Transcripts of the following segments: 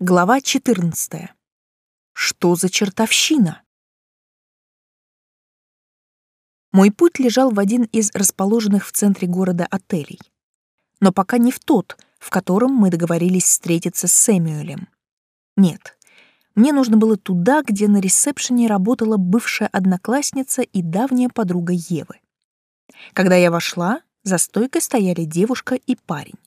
Глава 14. Что за чертовщина? Мой путь лежал в один из расположенных в центре города отелей. Но пока не в тот, в котором мы договорились встретиться с Сэмюэлем. Нет, мне нужно было туда, где на ресепшене работала бывшая одноклассница и давняя подруга Евы. Когда я вошла, за стойкой стояли девушка и парень.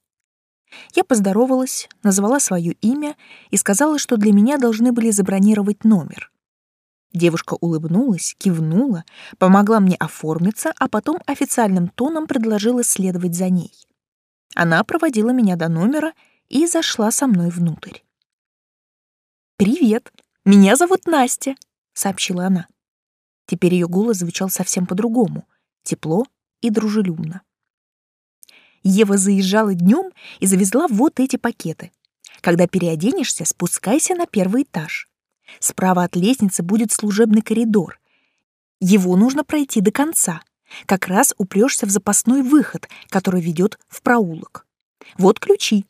Я поздоровалась, назвала свое имя и сказала, что для меня должны были забронировать номер. Девушка улыбнулась, кивнула, помогла мне оформиться, а потом официальным тоном предложила следовать за ней. Она проводила меня до номера и зашла со мной внутрь. «Привет, меня зовут Настя», — сообщила она. Теперь ее голос звучал совсем по-другому, тепло и дружелюбно. Ева заезжала днем и завезла вот эти пакеты. Когда переоденешься, спускайся на первый этаж. Справа от лестницы будет служебный коридор. Его нужно пройти до конца. Как раз упрешься в запасной выход, который ведет в проулок. Вот ключи.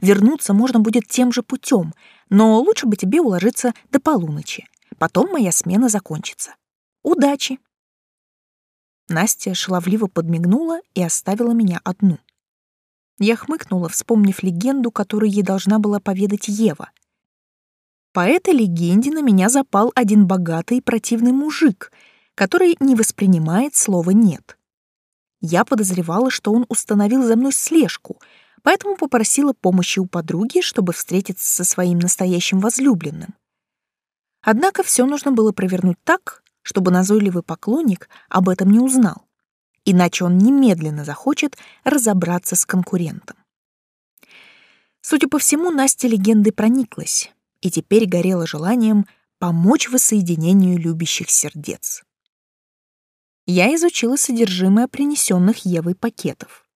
Вернуться можно будет тем же путем, но лучше бы тебе уложиться до полуночи. Потом моя смена закончится. Удачи! Настя шаловливо подмигнула и оставила меня одну. Я хмыкнула, вспомнив легенду, которую ей должна была поведать Ева. По этой легенде на меня запал один богатый и противный мужик, который не воспринимает слова «нет». Я подозревала, что он установил за мной слежку, поэтому попросила помощи у подруги, чтобы встретиться со своим настоящим возлюбленным. Однако все нужно было провернуть так, чтобы назойливый поклонник об этом не узнал, иначе он немедленно захочет разобраться с конкурентом. Судя по всему, Настя легендой прониклась и теперь горела желанием помочь воссоединению любящих сердец. Я изучила содержимое принесенных Евой пакетов.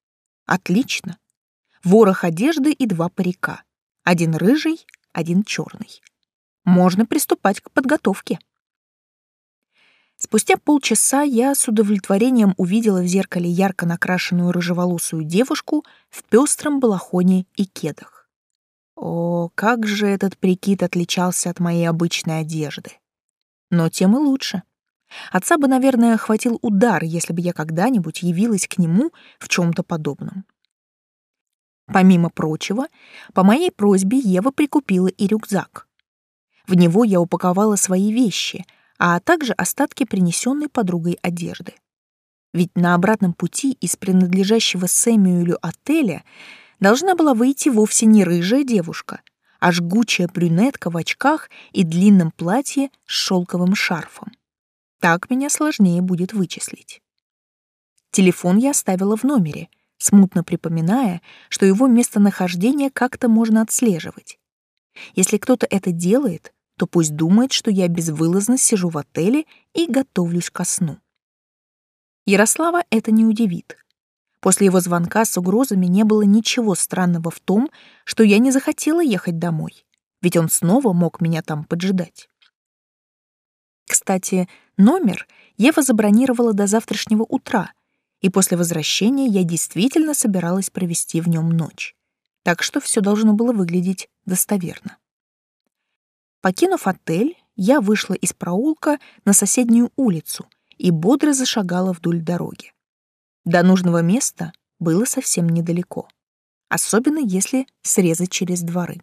Отлично. Ворох одежды и два парика. Один рыжий, один черный. Можно приступать к подготовке. Спустя полчаса я с удовлетворением увидела в зеркале ярко накрашенную рыжеволосую девушку в пестром балахоне и кедах. О, как же этот прикид отличался от моей обычной одежды. Но тем и лучше. Отца бы, наверное, хватил удар, если бы я когда-нибудь явилась к нему в чем-то подобном. Помимо прочего, по моей просьбе Ева прикупила и рюкзак. В него я упаковала свои вещи — а также остатки принесенной подругой одежды. Ведь на обратном пути из принадлежащего Сэмюэлю отеля должна была выйти вовсе не рыжая девушка, а жгучая брюнетка в очках и длинном платье с шелковым шарфом. Так меня сложнее будет вычислить. Телефон я оставила в номере, смутно припоминая, что его местонахождение как-то можно отслеживать. Если кто-то это делает, то пусть думает, что я безвылазно сижу в отеле и готовлюсь ко сну. Ярослава это не удивит. После его звонка с угрозами не было ничего странного в том, что я не захотела ехать домой, ведь он снова мог меня там поджидать. Кстати, номер Ева забронировала до завтрашнего утра, и после возвращения я действительно собиралась провести в нем ночь. Так что все должно было выглядеть достоверно. Покинув отель, я вышла из проулка на соседнюю улицу и бодро зашагала вдоль дороги. До нужного места было совсем недалеко, особенно если срезать через дворы.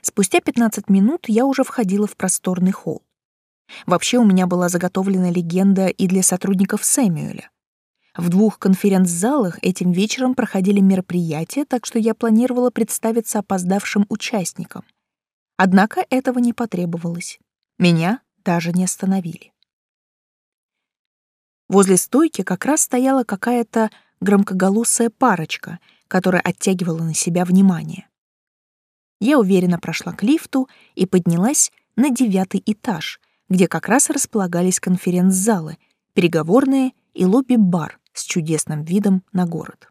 Спустя 15 минут я уже входила в просторный холл. Вообще у меня была заготовлена легенда и для сотрудников Сэмюэля. В двух конференц-залах этим вечером проходили мероприятия, так что я планировала представиться опоздавшим участникам. Однако этого не потребовалось. Меня даже не остановили. Возле стойки как раз стояла какая-то громкоголосая парочка, которая оттягивала на себя внимание. Я уверенно прошла к лифту и поднялась на девятый этаж, где как раз располагались конференц-залы, переговорные и лобби-бар с чудесным видом на город.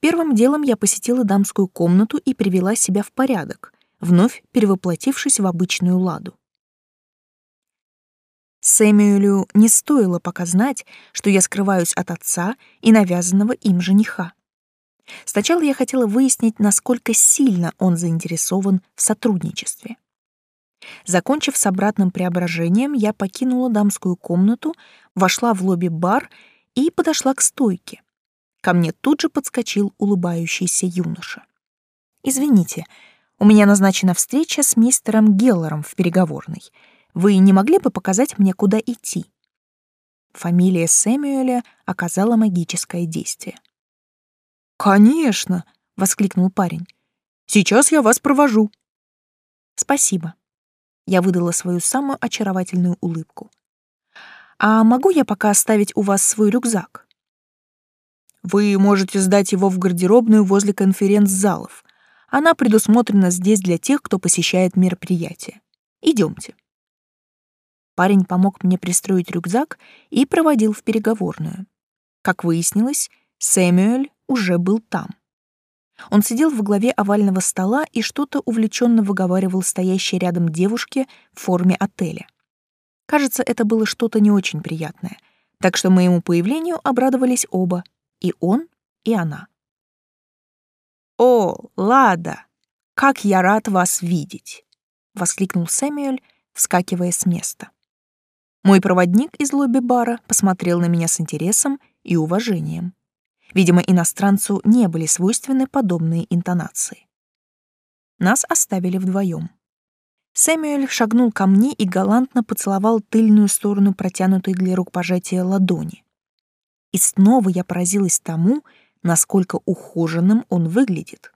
Первым делом я посетила дамскую комнату и привела себя в порядок, вновь перевоплотившись в обычную ладу. Сэмюэлю не стоило пока знать, что я скрываюсь от отца и навязанного им жениха. Сначала я хотела выяснить, насколько сильно он заинтересован в сотрудничестве. Закончив с обратным преображением, я покинула дамскую комнату, вошла в лобби-бар и подошла к стойке. Ко мне тут же подскочил улыбающийся юноша. «Извините, у меня назначена встреча с мистером Геллером в переговорной. Вы не могли бы показать мне, куда идти?» Фамилия Сэмюэля оказала магическое действие. «Конечно!» — воскликнул парень. «Сейчас я вас провожу». «Спасибо». Я выдала свою самую очаровательную улыбку. «А могу я пока оставить у вас свой рюкзак?» «Вы можете сдать его в гардеробную возле конференц-залов. Она предусмотрена здесь для тех, кто посещает мероприятия. Идемте». Парень помог мне пристроить рюкзак и проводил в переговорную. Как выяснилось, Сэмюэль уже был там. Он сидел в главе овального стола и что-то увлеченно выговаривал стоящей рядом девушке в форме отеля. Кажется, это было что-то не очень приятное, так что моему появлению обрадовались оба, и он, и она. «О, Лада, как я рад вас видеть!» — воскликнул Сэмюэль, вскакивая с места. Мой проводник из лобби-бара посмотрел на меня с интересом и уважением. Видимо, иностранцу не были свойственны подобные интонации. Нас оставили вдвоем. Сэмюэль шагнул ко мне и галантно поцеловал тыльную сторону протянутой для рукопожатия ладони. И снова я поразилась тому, насколько ухоженным он выглядит.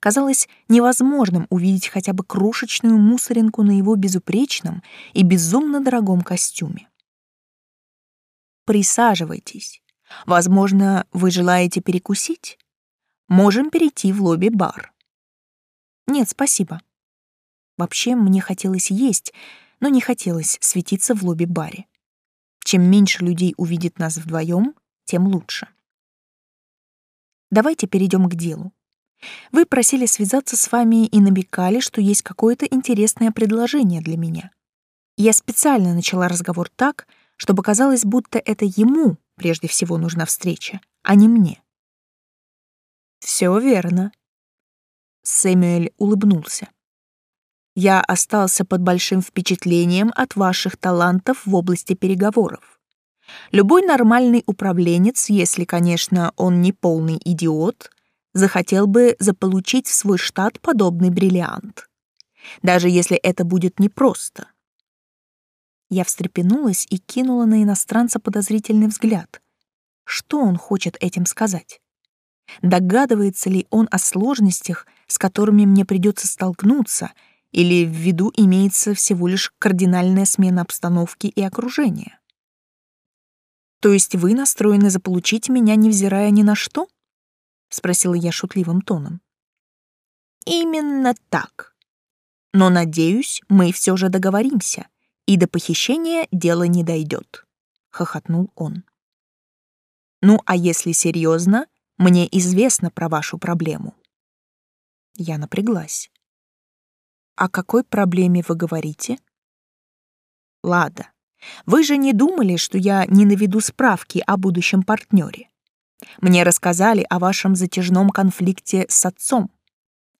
Казалось невозможным увидеть хотя бы крошечную мусоринку на его безупречном и безумно дорогом костюме. «Присаживайтесь», Возможно, вы желаете перекусить? Можем перейти в лобби-бар. Нет, спасибо. Вообще, мне хотелось есть, но не хотелось светиться в лобби-баре. Чем меньше людей увидит нас вдвоем, тем лучше. Давайте перейдем к делу. Вы просили связаться с вами и намекали, что есть какое-то интересное предложение для меня. Я специально начала разговор так, чтобы казалось, будто это ему прежде всего нужна встреча, а не мне. Все верно. Сэмюэль улыбнулся. Я остался под большим впечатлением от ваших талантов в области переговоров. Любой нормальный управленец, если, конечно, он не полный идиот, захотел бы заполучить в свой штат подобный бриллиант. Даже если это будет непросто. Я встрепенулась и кинула на иностранца подозрительный взгляд. Что он хочет этим сказать? Догадывается ли он о сложностях, с которыми мне придется столкнуться, или в виду имеется всего лишь кардинальная смена обстановки и окружения? То есть вы настроены заполучить меня, невзирая ни на что? спросила я шутливым тоном. Именно так. Но надеюсь, мы все же договоримся и до похищения дело не дойдет», — хохотнул он. «Ну, а если серьезно, мне известно про вашу проблему». Я напряглась. «О какой проблеме вы говорите?» «Лада, вы же не думали, что я не наведу справки о будущем партнере? Мне рассказали о вашем затяжном конфликте с отцом.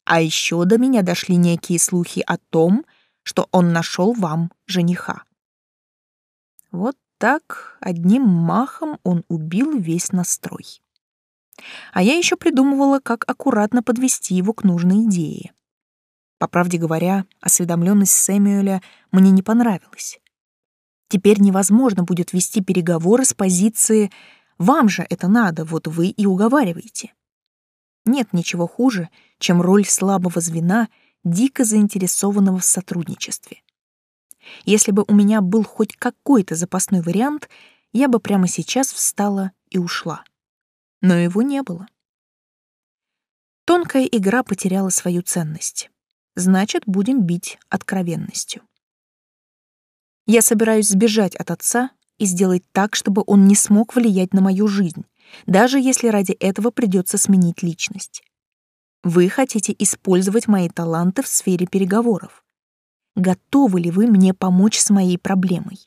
А еще до меня дошли некие слухи о том, что он нашел вам жениха. Вот так одним махом он убил весь настрой. А я еще придумывала, как аккуратно подвести его к нужной идее. По правде говоря, осведомленность Сэмюэля мне не понравилась. Теперь невозможно будет вести переговоры с позиции «вам же это надо, вот вы и уговариваете». Нет ничего хуже, чем роль слабого звена — дико заинтересованного в сотрудничестве. Если бы у меня был хоть какой-то запасной вариант, я бы прямо сейчас встала и ушла. Но его не было. Тонкая игра потеряла свою ценность. Значит, будем бить откровенностью. Я собираюсь сбежать от отца и сделать так, чтобы он не смог влиять на мою жизнь, даже если ради этого придется сменить личность. Вы хотите использовать мои таланты в сфере переговоров. Готовы ли вы мне помочь с моей проблемой?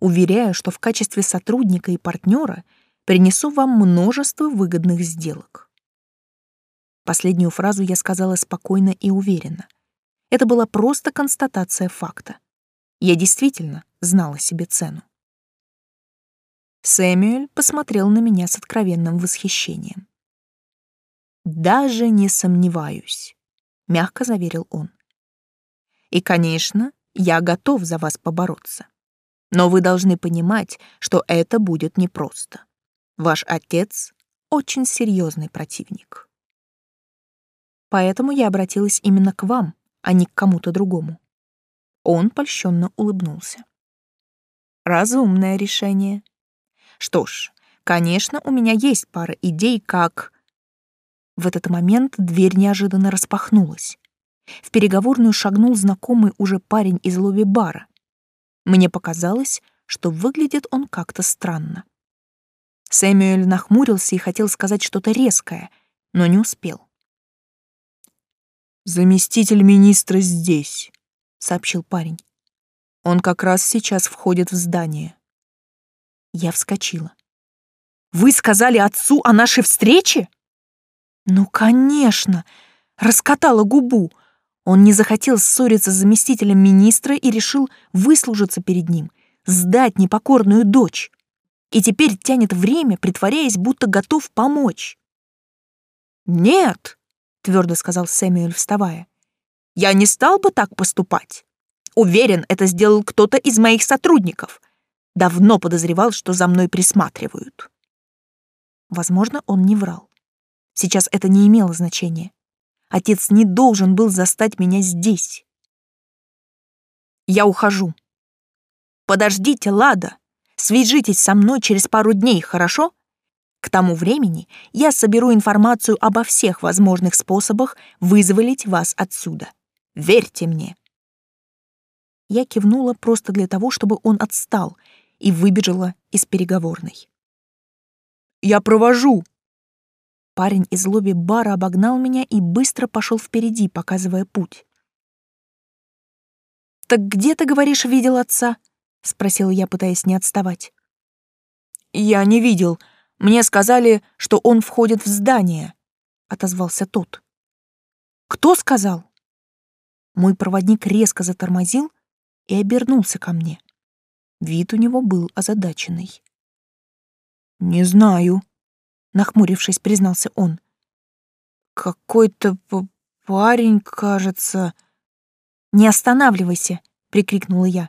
Уверяю, что в качестве сотрудника и партнера принесу вам множество выгодных сделок. Последнюю фразу я сказала спокойно и уверенно. Это была просто констатация факта. Я действительно знала себе цену. Сэмюэль посмотрел на меня с откровенным восхищением. «Даже не сомневаюсь», — мягко заверил он. «И, конечно, я готов за вас побороться. Но вы должны понимать, что это будет непросто. Ваш отец — очень серьезный противник. Поэтому я обратилась именно к вам, а не к кому-то другому. Он польщенно улыбнулся. Разумное решение. Что ж, конечно, у меня есть пара идей, как... В этот момент дверь неожиданно распахнулась. В переговорную шагнул знакомый уже парень из лобби-бара. Мне показалось, что выглядит он как-то странно. Сэмюэль нахмурился и хотел сказать что-то резкое, но не успел. «Заместитель министра здесь», — сообщил парень. «Он как раз сейчас входит в здание». Я вскочила. «Вы сказали отцу о нашей встрече?» «Ну, конечно!» Раскатала губу. Он не захотел ссориться с заместителем министра и решил выслужиться перед ним, сдать непокорную дочь. И теперь тянет время, притворяясь, будто готов помочь. «Нет», — твердо сказал Сэмюэль, вставая, — «я не стал бы так поступать. Уверен, это сделал кто-то из моих сотрудников. Давно подозревал, что за мной присматривают». Возможно, он не врал. Сейчас это не имело значения. Отец не должен был застать меня здесь. Я ухожу. Подождите, Лада. Свяжитесь со мной через пару дней, хорошо? К тому времени я соберу информацию обо всех возможных способах вызволить вас отсюда. Верьте мне. Я кивнула просто для того, чтобы он отстал, и выбежала из переговорной. «Я провожу!» Парень из лобби бара обогнал меня и быстро пошел впереди, показывая путь. «Так где, ты говоришь, видел отца?» — спросил я, пытаясь не отставать. «Я не видел. Мне сказали, что он входит в здание», — отозвался тот. «Кто сказал?» Мой проводник резко затормозил и обернулся ко мне. Вид у него был озадаченный. «Не знаю», нахмурившись, признался он. Какой-то парень, кажется. Не останавливайся, прикрикнула я.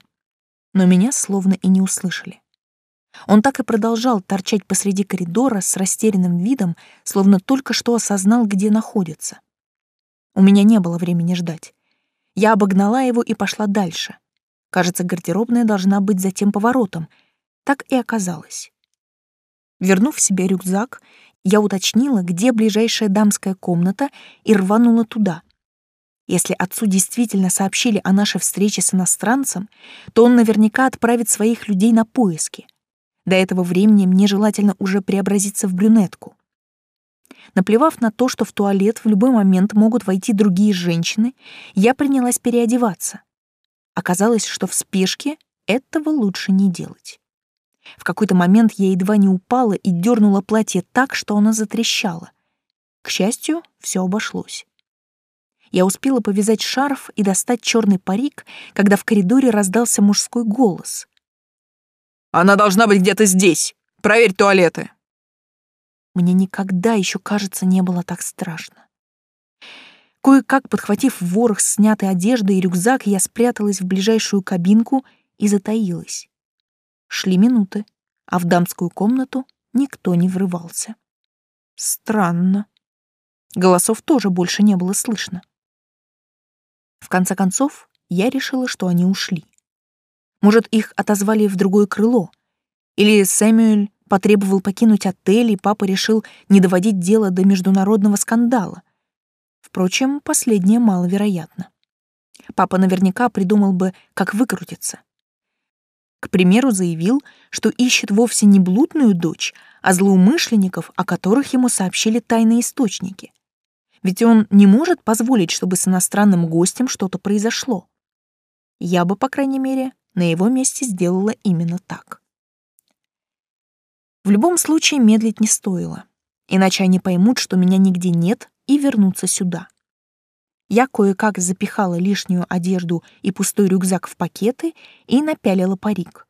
Но меня словно и не услышали. Он так и продолжал торчать посреди коридора с растерянным видом, словно только что осознал, где находится. У меня не было времени ждать. Я обогнала его и пошла дальше. Кажется, гардеробная должна быть за тем поворотом. Так и оказалось. Вернув себе рюкзак, я уточнила, где ближайшая дамская комната, и рванула туда. Если отцу действительно сообщили о нашей встрече с иностранцем, то он наверняка отправит своих людей на поиски. До этого времени мне желательно уже преобразиться в брюнетку. Наплевав на то, что в туалет в любой момент могут войти другие женщины, я принялась переодеваться. Оказалось, что в спешке этого лучше не делать. В какой-то момент я едва не упала и дернула платье так, что оно затрещало. К счастью, все обошлось. Я успела повязать шарф и достать черный парик, когда в коридоре раздался мужской голос. «Она должна быть где-то здесь! Проверь туалеты!» Мне никогда еще, кажется, не было так страшно. Кое-как, подхватив ворох снятой одежды и рюкзак, я спряталась в ближайшую кабинку и затаилась. Шли минуты, а в дамскую комнату никто не врывался. Странно. Голосов тоже больше не было слышно. В конце концов, я решила, что они ушли. Может, их отозвали в другое крыло, или Сэмюэль потребовал покинуть отель, и папа решил не доводить дело до международного скандала. Впрочем, последнее маловероятно. Папа наверняка придумал бы, как выкрутиться. К примеру, заявил, что ищет вовсе не блудную дочь, а злоумышленников, о которых ему сообщили тайные источники. Ведь он не может позволить, чтобы с иностранным гостем что-то произошло. Я бы, по крайней мере, на его месте сделала именно так. В любом случае медлить не стоило, иначе они поймут, что меня нигде нет и вернуться сюда. Я кое-как запихала лишнюю одежду и пустой рюкзак в пакеты и напялила парик.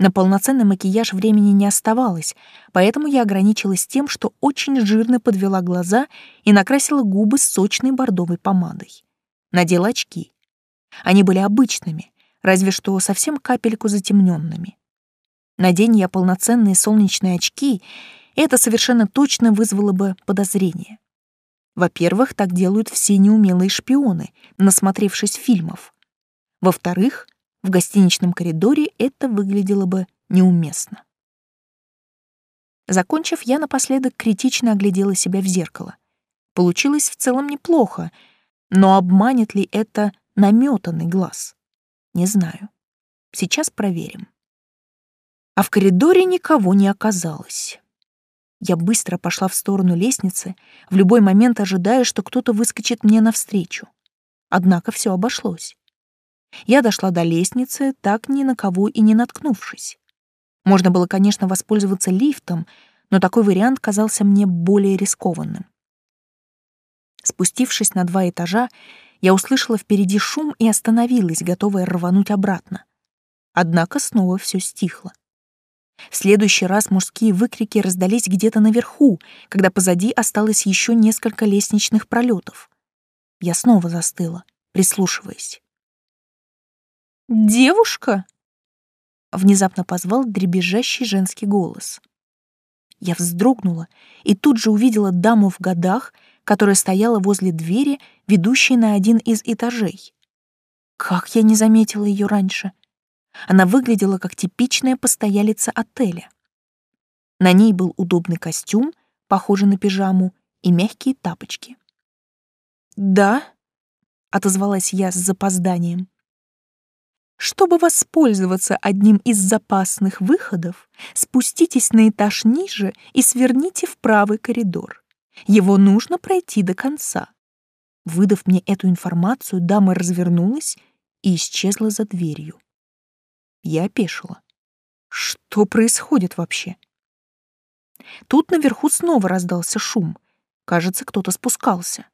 На полноценный макияж времени не оставалось, поэтому я ограничилась тем, что очень жирно подвела глаза и накрасила губы сочной бордовой помадой. Надела очки. Они были обычными, разве что совсем капельку затемненными. Надень я полноценные солнечные очки, это совершенно точно вызвало бы подозрение. Во-первых, так делают все неумелые шпионы, насмотревшись фильмов. Во-вторых, в гостиничном коридоре это выглядело бы неуместно. Закончив, я напоследок критично оглядела себя в зеркало. Получилось в целом неплохо, но обманет ли это наметанный глаз? Не знаю. Сейчас проверим. А в коридоре никого не оказалось. Я быстро пошла в сторону лестницы, в любой момент ожидая, что кто-то выскочит мне навстречу. Однако все обошлось. Я дошла до лестницы, так ни на кого и не наткнувшись. Можно было, конечно, воспользоваться лифтом, но такой вариант казался мне более рискованным. Спустившись на два этажа, я услышала впереди шум и остановилась, готовая рвануть обратно. Однако снова все стихло. В следующий раз мужские выкрики раздались где-то наверху, когда позади осталось еще несколько лестничных пролетов. Я снова застыла, прислушиваясь. «Девушка?» — внезапно позвал дребезжащий женский голос. Я вздрогнула и тут же увидела даму в годах, которая стояла возле двери, ведущей на один из этажей. Как я не заметила ее раньше — она выглядела как типичная постоялица отеля. На ней был удобный костюм, похожий на пижаму, и мягкие тапочки. «Да», — отозвалась я с запозданием. «Чтобы воспользоваться одним из запасных выходов, спуститесь на этаж ниже и сверните в правый коридор. Его нужно пройти до конца». Выдав мне эту информацию, дама развернулась и исчезла за дверью. Я опешила. Что происходит вообще? Тут наверху снова раздался шум. Кажется, кто-то спускался.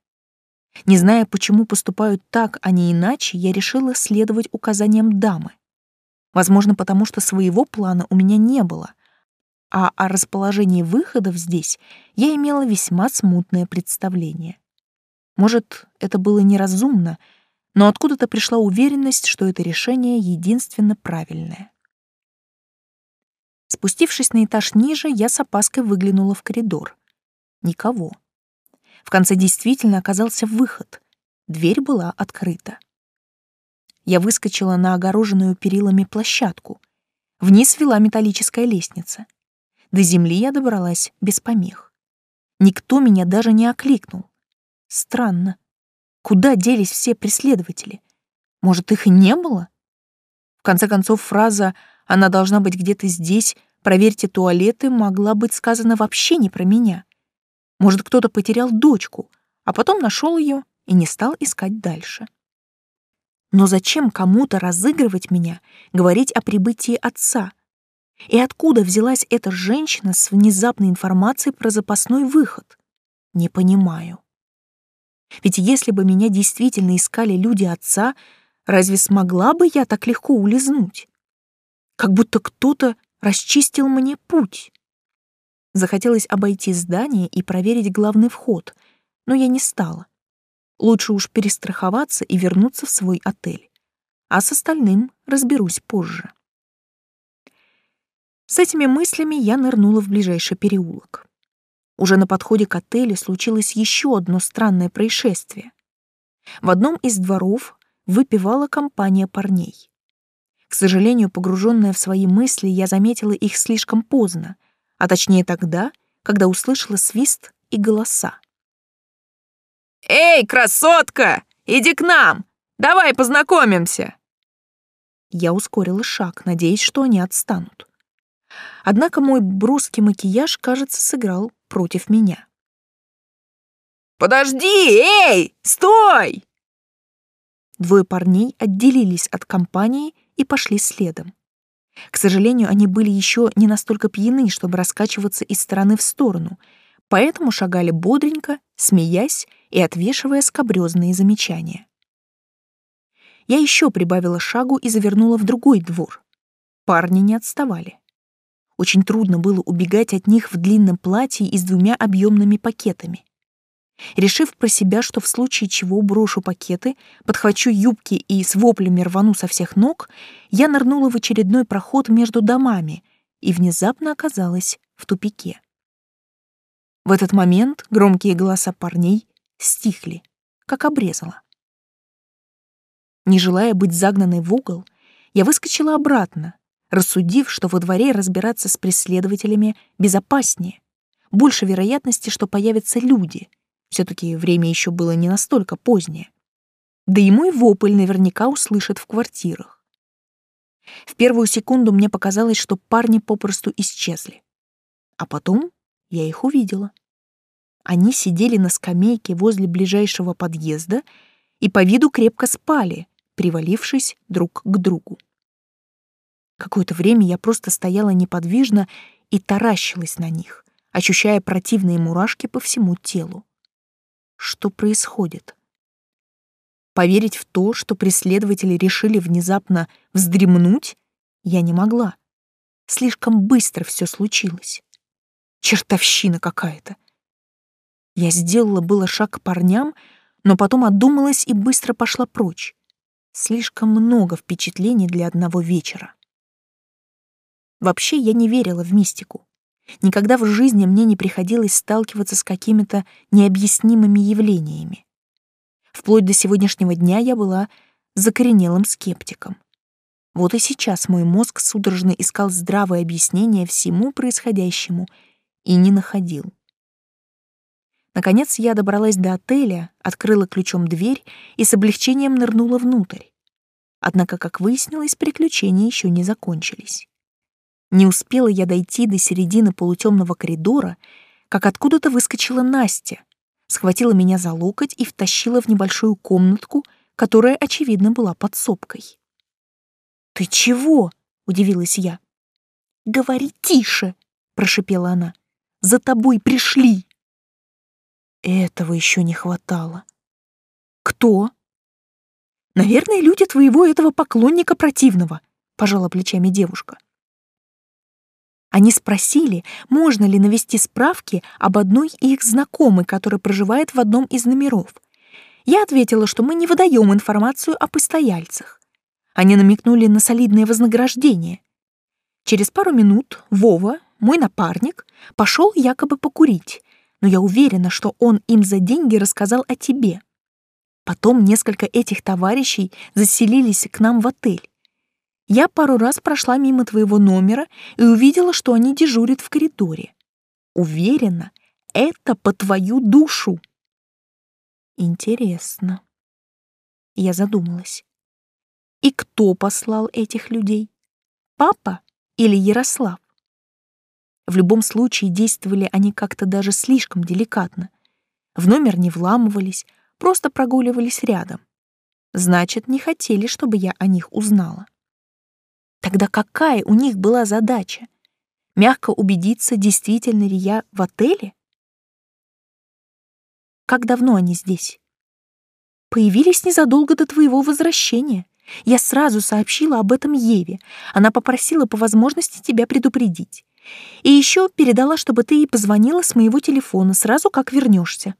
Не зная, почему поступают так, а не иначе, я решила следовать указаниям дамы. Возможно, потому что своего плана у меня не было, а о расположении выходов здесь я имела весьма смутное представление. Может, это было неразумно, но откуда-то пришла уверенность, что это решение единственно правильное. Спустившись на этаж ниже, я с опаской выглянула в коридор. Никого. В конце действительно оказался выход. Дверь была открыта. Я выскочила на огороженную перилами площадку. Вниз вела металлическая лестница. До земли я добралась без помех. Никто меня даже не окликнул. Странно. Куда делись все преследователи? Может, их и не было? В конце концов, фраза «она должна быть где-то здесь», «проверьте туалеты» могла быть сказана вообще не про меня. Может, кто-то потерял дочку, а потом нашел ее и не стал искать дальше. Но зачем кому-то разыгрывать меня, говорить о прибытии отца? И откуда взялась эта женщина с внезапной информацией про запасной выход? Не понимаю. Ведь если бы меня действительно искали люди отца, разве смогла бы я так легко улизнуть? Как будто кто-то расчистил мне путь. Захотелось обойти здание и проверить главный вход, но я не стала. Лучше уж перестраховаться и вернуться в свой отель. А с остальным разберусь позже. С этими мыслями я нырнула в ближайший переулок. Уже на подходе к отелю случилось еще одно странное происшествие. В одном из дворов выпивала компания парней. К сожалению, погруженная в свои мысли, я заметила их слишком поздно, а точнее тогда, когда услышала свист и голоса. «Эй, красотка, иди к нам! Давай познакомимся!» Я ускорила шаг, надеясь, что они отстанут. Однако мой брусский макияж, кажется, сыграл против меня. «Подожди! Эй! Стой!» Двое парней отделились от компании и пошли следом. К сожалению, они были еще не настолько пьяны, чтобы раскачиваться из стороны в сторону, поэтому шагали бодренько, смеясь и отвешивая скобрёзные замечания. Я еще прибавила шагу и завернула в другой двор. Парни не отставали. Очень трудно было убегать от них в длинном платье и с двумя объемными пакетами. Решив про себя, что в случае чего брошу пакеты, подхвачу юбки и с воплями рвану со всех ног, я нырнула в очередной проход между домами и внезапно оказалась в тупике. В этот момент громкие голоса парней стихли, как обрезало. Не желая быть загнанной в угол, я выскочила обратно, рассудив, что во дворе разбираться с преследователями безопаснее, больше вероятности, что появятся люди. все таки время еще было не настолько позднее. Да и мой вопль наверняка услышат в квартирах. В первую секунду мне показалось, что парни попросту исчезли. А потом я их увидела. Они сидели на скамейке возле ближайшего подъезда и по виду крепко спали, привалившись друг к другу. Какое-то время я просто стояла неподвижно и таращилась на них, ощущая противные мурашки по всему телу. Что происходит? Поверить в то, что преследователи решили внезапно вздремнуть, я не могла. Слишком быстро все случилось. Чертовщина какая-то. Я сделала было шаг к парням, но потом отдумалась и быстро пошла прочь. Слишком много впечатлений для одного вечера. Вообще я не верила в мистику. Никогда в жизни мне не приходилось сталкиваться с какими-то необъяснимыми явлениями. Вплоть до сегодняшнего дня я была закоренелым скептиком. Вот и сейчас мой мозг судорожно искал здравое объяснение всему происходящему и не находил. Наконец я добралась до отеля, открыла ключом дверь и с облегчением нырнула внутрь. Однако, как выяснилось, приключения еще не закончились. Не успела я дойти до середины полутемного коридора, как откуда-то выскочила Настя, схватила меня за локоть и втащила в небольшую комнатку, которая, очевидно, была подсобкой. «Ты чего?» — удивилась я. «Говори тише!» — прошипела она. «За тобой пришли!» Этого еще не хватало. «Кто?» «Наверное, люди твоего этого поклонника противного», — пожала плечами девушка. Они спросили, можно ли навести справки об одной их знакомой, которая проживает в одном из номеров. Я ответила, что мы не выдаем информацию о постояльцах. Они намекнули на солидное вознаграждение. Через пару минут Вова, мой напарник, пошел якобы покурить, но я уверена, что он им за деньги рассказал о тебе. Потом несколько этих товарищей заселились к нам в отель. Я пару раз прошла мимо твоего номера и увидела, что они дежурят в коридоре. Уверена, это по твою душу. Интересно. Я задумалась. И кто послал этих людей? Папа или Ярослав? В любом случае действовали они как-то даже слишком деликатно. В номер не вламывались, просто прогуливались рядом. Значит, не хотели, чтобы я о них узнала. Тогда какая у них была задача? Мягко убедиться, действительно ли я в отеле? Как давно они здесь? Появились незадолго до твоего возвращения. Я сразу сообщила об этом Еве. Она попросила по возможности тебя предупредить. И еще передала, чтобы ты ей позвонила с моего телефона сразу, как вернешься.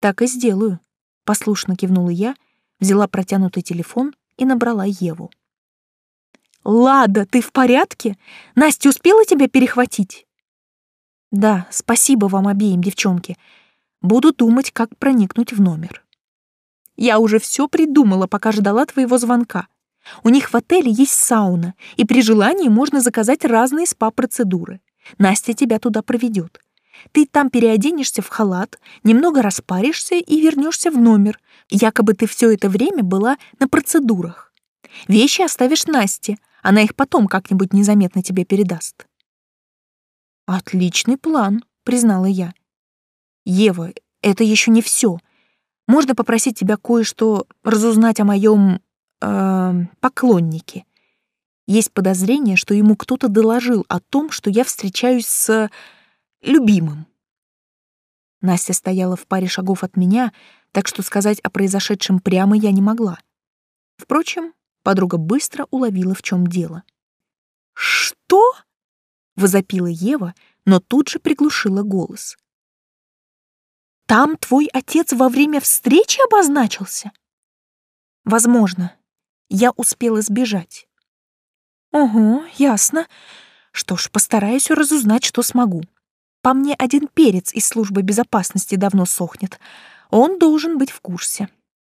Так и сделаю, послушно кивнула я, взяла протянутый телефон и набрала Еву. «Лада, ты в порядке? Настя успела тебя перехватить?» «Да, спасибо вам обеим, девчонки. Буду думать, как проникнуть в номер». «Я уже все придумала, пока ждала твоего звонка. У них в отеле есть сауна, и при желании можно заказать разные спа-процедуры. Настя тебя туда проведет. Ты там переоденешься в халат, немного распаришься и вернешься в номер. Якобы ты все это время была на процедурах. Вещи оставишь Насте, она их потом как-нибудь незаметно тебе передаст. Отличный план, признала я. Ева, это еще не все. Можно попросить тебя кое-что разузнать о моем э, поклоннике. Есть подозрение, что ему кто-то доложил о том, что я встречаюсь с любимым. Настя стояла в паре шагов от меня, так что сказать о произошедшем прямо я не могла. Впрочем, подруга быстро уловила, в чем дело. «Что?» — возопила Ева, но тут же приглушила голос. «Там твой отец во время встречи обозначился?» «Возможно. Я успела сбежать». «Ого, ясно. Что ж, постараюсь разузнать, что смогу. По мне один перец из службы безопасности давно сохнет. Он должен быть в курсе.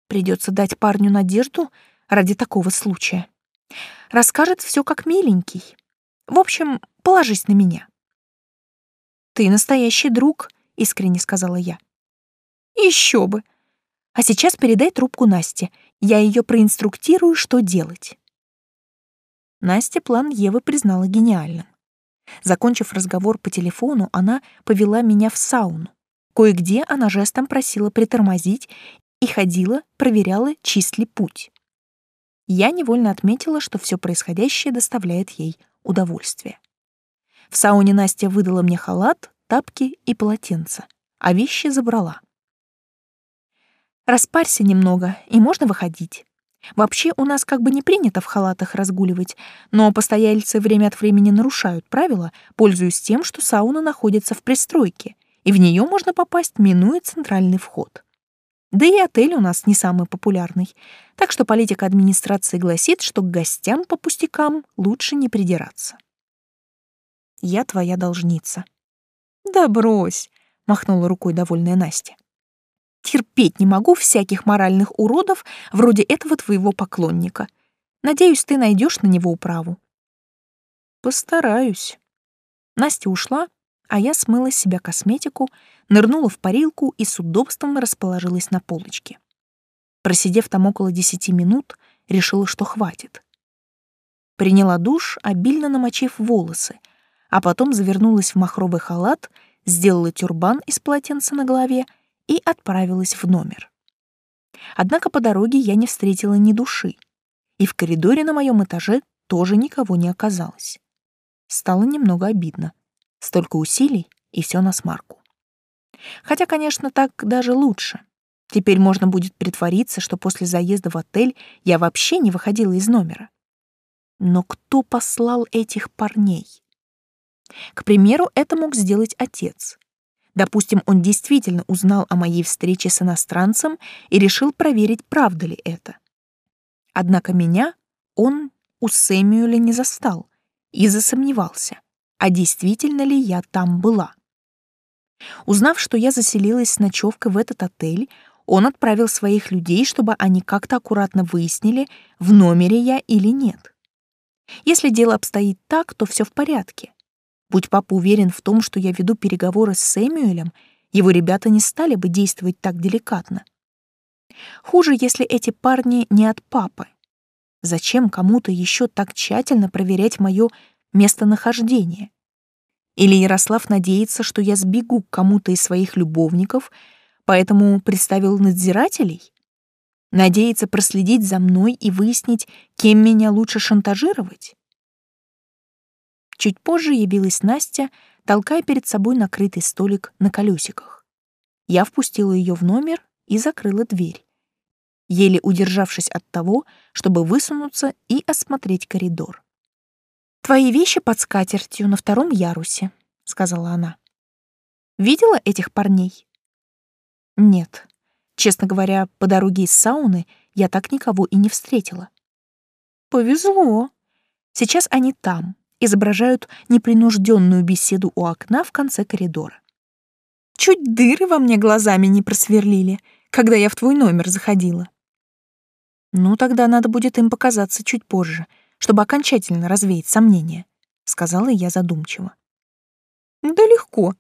Придется дать парню надежду ради такого случая. Расскажет все как миленький. В общем, положись на меня. Ты настоящий друг, искренне сказала я. Еще бы. А сейчас передай трубку Насте. Я ее проинструктирую, что делать. Настя план Евы признала гениальным. Закончив разговор по телефону, она повела меня в сауну. Кое-где она жестом просила притормозить и ходила, проверяла, чист ли путь. Я невольно отметила, что все происходящее доставляет ей удовольствие. В сауне Настя выдала мне халат, тапки и полотенце, а вещи забрала. «Распарься немного, и можно выходить. Вообще у нас как бы не принято в халатах разгуливать, но постояльцы время от времени нарушают правила, пользуясь тем, что сауна находится в пристройке, и в нее можно попасть, минуя центральный вход. Да и отель у нас не самый популярный, так что политика администрации гласит, что к гостям по пустякам лучше не придираться. Я твоя должница. Да брось, махнула рукой довольная Настя. Терпеть не могу всяких моральных уродов вроде этого твоего поклонника. Надеюсь, ты найдешь на него управу. Постараюсь. Настя ушла, а я смыла с себя косметику, нырнула в парилку и с удобством расположилась на полочке. Просидев там около десяти минут, решила, что хватит. Приняла душ, обильно намочив волосы, а потом завернулась в махровый халат, сделала тюрбан из полотенца на голове — и отправилась в номер. Однако по дороге я не встретила ни души, и в коридоре на моем этаже тоже никого не оказалось. Стало немного обидно. Столько усилий, и все на смарку. Хотя, конечно, так даже лучше. Теперь можно будет притвориться, что после заезда в отель я вообще не выходила из номера. Но кто послал этих парней? К примеру, это мог сделать отец. Допустим, он действительно узнал о моей встрече с иностранцем и решил проверить, правда ли это. Однако меня он у Сэмюэля не застал и засомневался, а действительно ли я там была. Узнав, что я заселилась с ночевкой в этот отель, он отправил своих людей, чтобы они как-то аккуратно выяснили, в номере я или нет. Если дело обстоит так, то все в порядке. Будь папа уверен в том, что я веду переговоры с Сэмюэлем, его ребята не стали бы действовать так деликатно. Хуже, если эти парни не от папы. Зачем кому-то еще так тщательно проверять мое местонахождение? Или Ярослав надеется, что я сбегу к кому-то из своих любовников, поэтому представил надзирателей? Надеется проследить за мной и выяснить, кем меня лучше шантажировать? Чуть позже явилась Настя, толкая перед собой накрытый столик на колесиках. Я впустила ее в номер и закрыла дверь, еле удержавшись от того, чтобы высунуться и осмотреть коридор. «Твои вещи под скатертью на втором ярусе», — сказала она. «Видела этих парней?» «Нет. Честно говоря, по дороге из сауны я так никого и не встретила». «Повезло. Сейчас они там, изображают непринужденную беседу у окна в конце коридора. Чуть дыры во мне глазами не просверлили, когда я в твой номер заходила. Ну, тогда надо будет им показаться чуть позже, чтобы окончательно развеять сомнения, сказала я задумчиво. Да легко.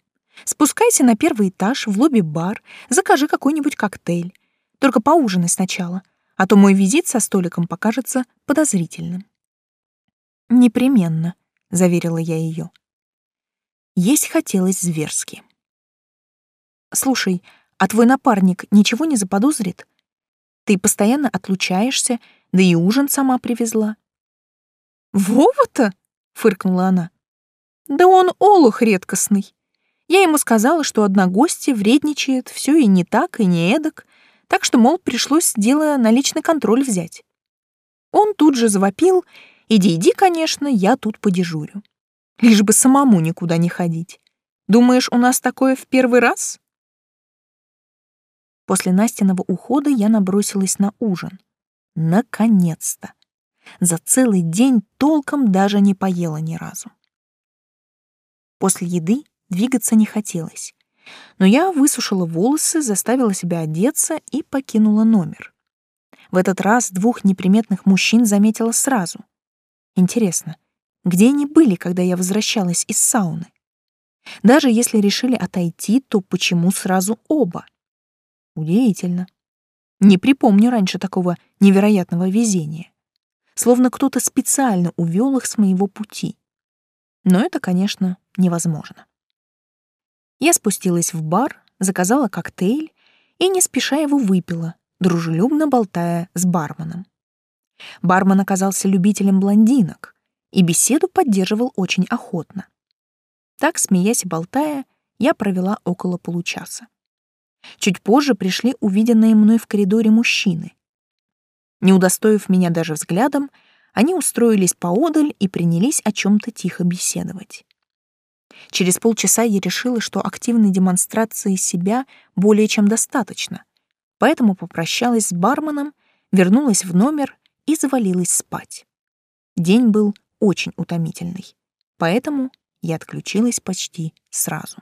Спускайся на первый этаж в лобби-бар, закажи какой-нибудь коктейль. Только поужинай сначала, а то мой визит со столиком покажется подозрительным. Непременно, — заверила я ее. Есть хотелось зверски. «Слушай, а твой напарник ничего не заподозрит? Ты постоянно отлучаешься, да и ужин сама привезла». «Вова-то?» — фыркнула она. «Да он олух редкостный. Я ему сказала, что одна гостья вредничает, все и не так, и не эдак, так что, мол, пришлось дело на личный контроль взять. Он тут же завопил, иди, иди, конечно, я тут подежурю. Лишь бы самому никуда не ходить. Думаешь, у нас такое в первый раз? После Настиного ухода я набросилась на ужин. Наконец-то! За целый день толком даже не поела ни разу. После еды двигаться не хотелось, но я высушила волосы, заставила себя одеться и покинула номер. В этот раз двух неприметных мужчин заметила сразу. Интересно, где они были, когда я возвращалась из сауны? Даже если решили отойти, то почему сразу оба? Удивительно. Не припомню раньше такого невероятного везения. Словно кто-то специально увел их с моего пути. Но это, конечно, невозможно. Я спустилась в бар, заказала коктейль и не спеша его выпила, дружелюбно болтая с барменом. Бармен оказался любителем блондинок и беседу поддерживал очень охотно. Так, смеясь и болтая, я провела около получаса. Чуть позже пришли увиденные мной в коридоре мужчины. Не удостоив меня даже взглядом, они устроились поодаль и принялись о чем-то тихо беседовать. Через полчаса я решила, что активной демонстрации себя более чем достаточно, поэтому попрощалась с барменом, вернулась в номер и завалилась спать. День был очень утомительный, поэтому я отключилась почти сразу.